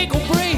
make or break,